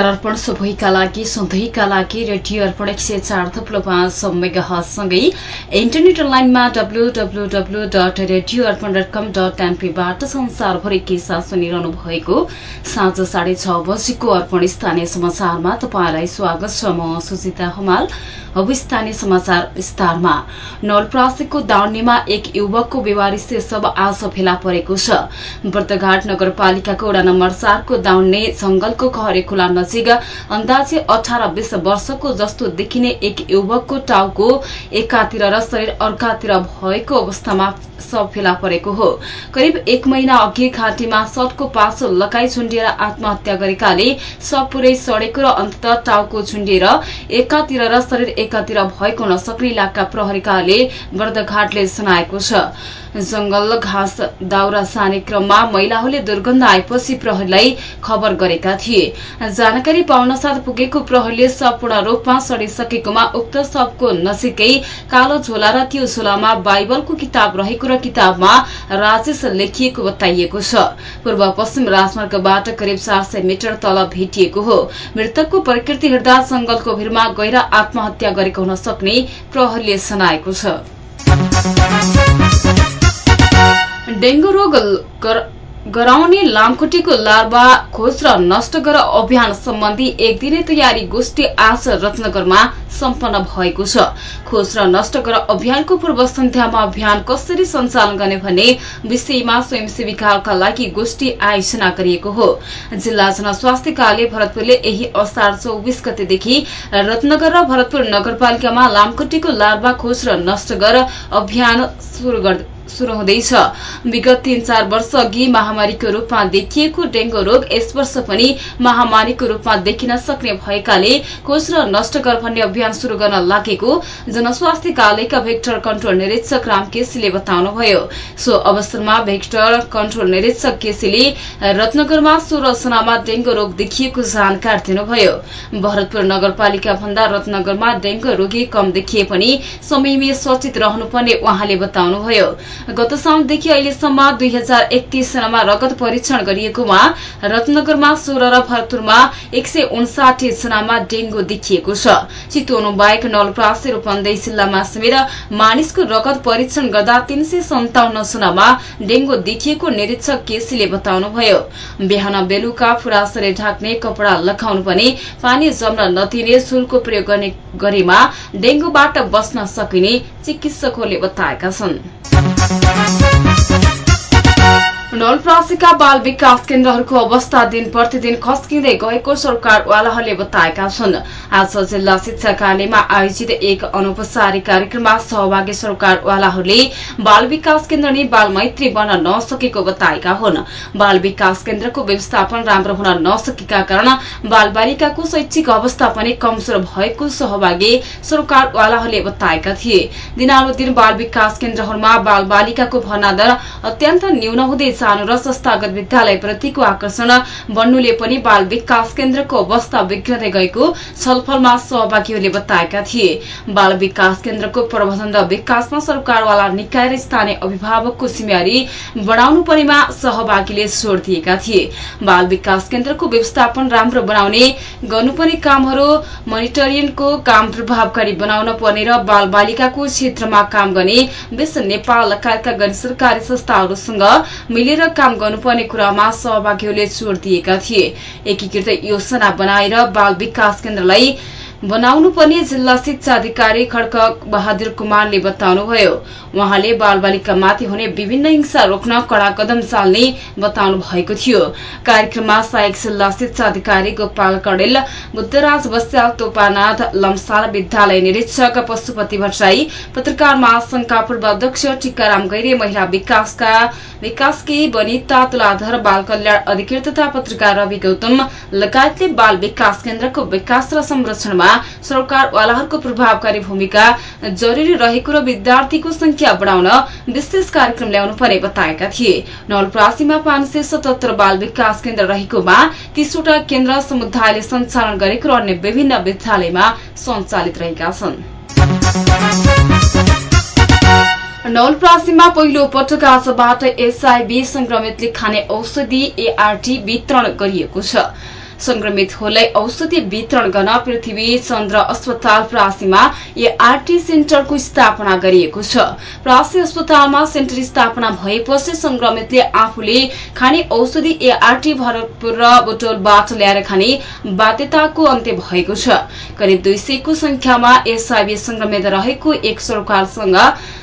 नमस्कार अर्पण सबैका लागि सधैँका लागि रेडियो अर्पण एक सय चार थप्लो पाँच मेगासँगै इन्टरनेट लाइनमा WWW dot radio Arpan dot com dot एनपीबाट संसारभरि के साथ सुनिरहनु भएको साँझ साढे छ बजीको अर्पण स्थानीय समाचारमा तपाईँलाई स्वागत छ म सुजिता हमाल। अब स्थानीय समाचार विस्तारमा। नलप्रासीको दाउनेमा एक युवकको व्यवहारिक शव आज फेला परेको छ। व्रतघाट नगरपालिकाको वडा नम्बर चारको दाउने जंगलको खहरे खोला नजिक अन्दाजे अठार बीस वर्षको जस्तो देखिने एक युवकको टाउको एकातिर र शरीर अर्कातिर भएको अवस्थामा सब फेला परेको हो। करिब एक महिना अघि घाँटीमा सटको पासो लगाई झुण्डिएर आत्महत्या गरेकाले सब पुरै सडेको र अन्तत टाउको झुण्डिएर एकातिर र शरीर एकातिर भएको नसक्ने इलाका प्रहरीकाले वर्दघाटले जनाएको छ। जंगल घाँस दाउरा साने क्रममा महिलाहरूले दुर्गन्ध आएपछि प्रहरीलाई खबर गरेका थिए। जानकारी पाउन साथ पुगेको प्रहरीले शव पूर्ण रूपमा सडिसकेकोमा उक्त शवको नजिकै कालो झोला र त्यो झोलामा बाइबलको किताब रहेको र किताबमा राजेश लेखिएको बताइएको छ। पूर्व पश्चिम राजमार्गबाट करिब चार सय मिटर तल भेटिएको हो। मृतकको प्रकृति हेर्दा जंगलको भिरमा गएर आत्महत्या गरेको हुन सक्ने प्रहरीले जनाएको छ। डेंगू रोग गराउने लामखुट्टेको लार्वा खोज र नष्ट गर अभियान सम्बन्धी एक दिने तयारी गोष्ठी आज रत्नगरमा सम्पन्न भएको छ। खोज र नष्ट गर अभियानको पूर्व सन्ध्यामा अभियान कसरी सञ्चालन गर्ने भन्ने विषयमा स्वयंसेविकाका लागि गोष्ठी आयोजना गरिएको हो। जिल्ला जनस्वास्थ्य कार्यालय भरतपुरले यही असार चौबिस गतेदेखि रत्नगर र भरतपुर नगरपालिकामा लामखुट्टेको लार्वा खोज र नष्ट गर अभियान शुरू शुरू हुँदैछ। विगत तीन चार वर्ष अघि महामारीको रूपमा देखिएको डेंगू रोग यस वर्ष पनि महामारीको रूपमा देखिन सक्ने भएकाले खोज र नष्ट गर भन्ने अभियान शुरू गर्न लागेको जनस्वास्थ्य कार्यालयका भेक्टर कन्ट्रोल निरीक्षक राम केसीले बताउनुभयो। सो अवसरमा भेक्टर कन्ट्रोल निरीक्षक केसीले रत्नगरमा सोह्र जनामा डेंगू रोग देखिएको जानकारी दिनुभयो। भरतपुर नगरपालिका भन्दा रत्नगरमा डेंगू रोगी कम देखिए पनि समयमै सचेत रहनुपर्ने उहाँले बताउनुभयो। गत साउनदेखि अहिलेसम्म दुई हजार एकतीस जनामा रगत परीक्षण गरिएकोमा रत्नगरमा सोह्र र भरतपुरमा एक सय उन्साठी जनामा डेंगू देखिएको छ। चितवन बाहेक नलप्रासी रूपन्देही जिल्लामा समेत मानिसको रगत परीक्षण गर्दा तीन सय सन्ताउन्न जनामा डेंगू देखिएको निरीक्षक केसीले बताउनुभयो। बिहान बेलुका फुरासले ढाक्ने कपड़ा लगाउनु पनि पानी जम्न नदिने शुल्क प्रयोग गर्ने गरेमा डेंगूबाट बस्न सकिने चिकित्सकहरूले बताएका छन्। Thank you. नलप्रासीका बाल विकास केन्द्रहरूको अवस्था दिन प्रतिदिन खस्किँदै गएको सरकारवालाहरूले बताएका छन् आज जिल्ला शिक्षा कार्यालयमा आयोजित एक अनौपचारिक कार्यक्रममा सहभागी सरकारवालाहरूले बाल विकास केन्द्र नै बाल मैत्री बन्न नसकेको बताएका हुन् बाल विकास केन्द्रको व्यवस्थापन राम्रो हुन नसकेका कारण बाल बालिकाको शैक्षिक अवस्था पनि कमजोर भएको सहभागी सरकारवालाहरूले बताएका थिए दिनानुदिन बाल विकास केन्द्रहरूमा बाल बालिकाको भर्ना दर अत्यन्त न्यून हुँदै सानो र संस्थागत विद्यालयप्रतिको आकर्षण। बढ्नुले पनि बाल विकास केन्द्रको अवस्था बिग्रदै गएको छलफलमा सहभागीहरूले बताएका थिए। बाल विकास केन्द्रको प्रबन्धन र विकासमा सरकारवाला निकाय र स्थानीय अभिभावकको जिम्मेवारी बढ़ाउनु पर्नेमा सहभागीले जोड़ दिएका थिए। बाल विकास केन्द्रको व्यवस्थापन राम्रो बनाउने गर्नुपर्ने कामहरू मोनिटरिङको काम प्रभावकारी बनाउन पर्ने र बाल बालिकाको क्षेत्रमा काम गर्ने विश्व नेपाल लगायतका गैर सरकारी संस्थाहरूसँग मिलेर काम गर्नुपर्ने कुरामा सहभागीहरूले जोड़ दिएका थिए। एकीकृत योजना बनाएर बाल विकास केन्द्रलाई बनाउनु पर्ने जिल्ला शिक्षा अधिकारी खड्क बहादुर कुमारले बताउनुभयो। उहाँले बाल बालिकामाथि हुने विभिन्न हिंसा रोक्न कड़ा कदम चाल्ने बताउनु भएको थियो। कार्यक्रममा सहायक जिल्ला शिक्षा अधिकारी गोपाल कडेल बुद्धराज बस्याल तोपानाथ लम्साल विद्यालय निरीक्षक पशुपति भट्टराई पत्रकार महासंघका पूर्व अध्यक्ष टीकाराम गैरे महिला विकासका विकासकी वनिता तुलाधर बाल कल्याण अधिकृत तथा पत्रकार रवि गौतम लगायतले बाल विकास केन्द्रको विकास र संरक्षणमा सरकारवालाहरूको प्रभावकारी भूमिका जरूरी रहेको र विद्यार्थीको संख्या बढ़ाउन विशेष कार्यक्रम ल्याउनु पर्ने बताएका थिए। नवलप्रासीमा पाँच बाल विकास केन्द्र रहेकोमा तीसवटा केन्द्र समुदायले सञ्चालन गरेको र अन्य विभिन्न विद्यालयमा सञ्चालित रहेका छन्। नवलप्रासीमा पहिलो पटक आजबाट एसआईबी संक्रमितले खाने औषधि एआरटी वितरण गरिएको छ। संक्रमितहरूलाई औषधि वितरण गर्न पृथ्वी चन्द्र अस्पताल प्रासीमा एआरटी सेन्टरको स्थापना गरिएको छ प्रासी अस्पतालमा सेन्टर स्थापना भएपछि संक्रमितले आफूले खाने औषधि एआरटी भरतपुर र बोटोलबाट ल्याएर खाने बाध्यताको अन्त्य भएको छ करिब दुई सयको संख्यामा एसआईबी संक्रमित रहेको एक सरकारसँग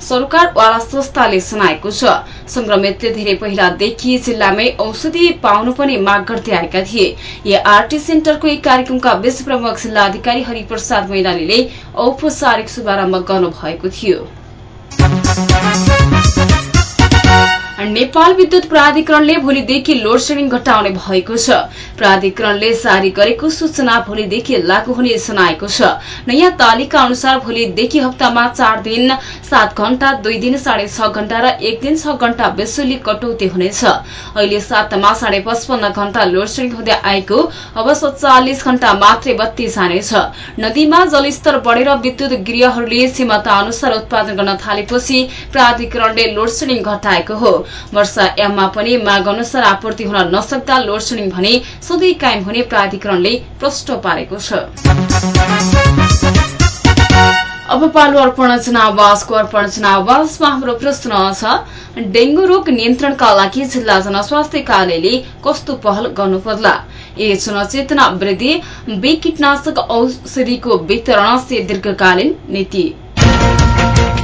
सरकारवाला संस्थाले सुनाएको छ। संक्रमितले धेरै पहिलादेखि जिल्लामै औषधि पाउनु पनि माग गर्दै आएका थिए। आरटी सेन्टरको एक कार्यक्रमका बीच प्रमुख जिल्ला अधिकारी हरिप्रसाद मैनालीले औपचारिक शुभारम्भ गर्नुभएको थियो। नेपाल विद्युत प्राधिकरणले भोलिदेखि लोड सेडिङ घटाउने भएको छ। प्राधिकरणले जारी गरेको सूचना भोलिदेखि लागू हुने जनाएको छ। नयाँ तालिका अनुसार भोलिदेखि हप्तामा चार दिन सात घण्टा दुई दिन साढे छ घण्टा र एक दिन छ घण्टा बिजुली कटौती हुनेछ। अहिले सातमा साढे पचपन्न घण्टा लोड सेडिङ हुँदै आएको अब सत्तालिस घण्टा मात्रै बत्ती जानेछ। नदीमा जलस्तर बढेर विद्युत गृहहरूले क्षमता अनुसार उत्पादन गर्न थालेपछि प्राधिकरणले लोड सेडिङ घटाएको हो। वर्षा याममा पनि माग अनुसार आपूर्ति हुन नसक्दा लोड सेडिङ भने सधैँ कायम हुने प्राधिकरणले प्रश्न पारेको छ। अब पालु अर्पण जनावासको अर्पण जनावासमा हाम्रो प्रश्न छ डेंगू रोग नियन्त्रणका लागि जिल्ला जनस्वास्थ्य कार्यालयले कस्तो पहल गर्नुपर्ला? ए जनचेतना वृद्धि बे कीटनाशक औषधिको वितरण से दीर्घकालीन नीति।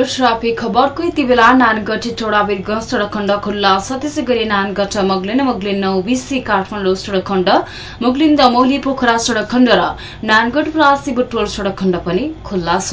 ट्राफिक खबरको यति बेला नानगढ टोडा वीरगंज सड़क खण्ड खुल्ला छ। त्यसै गरी नानगढ मगलिन मगलिन नौबिसी काठमाडौँ सड़क खण्ड मुगलिन दमौली पोखरा सड़क खण्ड र नानगढ प्रासी बुटोल सड़क खण्ड पनि खुल्ला छ।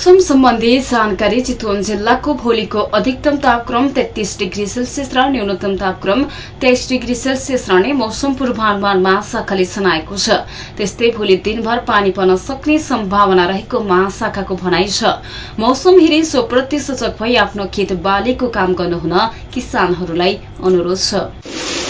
मौसम सम्बन्धी जानकारी चितवन जिल्लाको भोलिको अधिकतम तापक्रम तेत्तीस डिग्री सेल्सियस र न्यूनतम तापक्रम तेइस डिग्री सेल्सियस रहने मौसम पूर्वानुमान महाशाखाले जनाएको छ। त्यस्तै भोलि दिनभर पानी पर्न सक्ने सम्भावना रहेको महाशाखाको भनाइ छ। मौसम हेरी सोप्रति सूचक भई आफ्नो खेत बालीको काम गर्नुहुन किसानहरूलाई अनुरोध छ।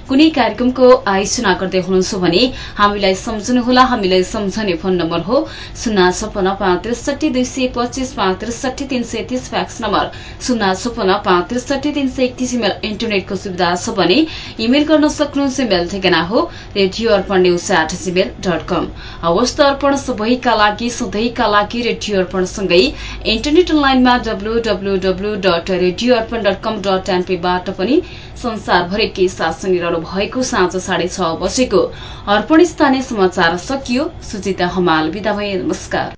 कुनै कार्यक्रमको आयोजना गर्दै हुनुहुन्छ भने हामीलाई सम्झनुहोला। हामीलाई सम्झने फोन नम्बर हो शून्य छपन्न पाँच त्रिसठी दुई सय पच्चिस पाँच त्रिसठी तीन सय तीस फ्याक्स नम्बर। शून्य छपन्न पाँच त्रिसठी तीन सय एकतिस इमेल इन्टरनेटको सुविधा छ भने इमेल गर्न सक्नुहुन्छ। इमेल ठेगाना हो radio Arpan news at Gmail dot com हवस् अर्पण सबैका लागि सधैँका लागि रेडियो अर्पणसँगै इन्टरनेट अनलाइनमा WWW dot radio Arpan dot com dot एनपीबाट पनि संसारभरि के साथ सुनिरहनु भएको साँझ साढे छ बजेको अर्पण स्थानीय समाचार सकियो। सुजिता हमाल विदा भए नमस्कार।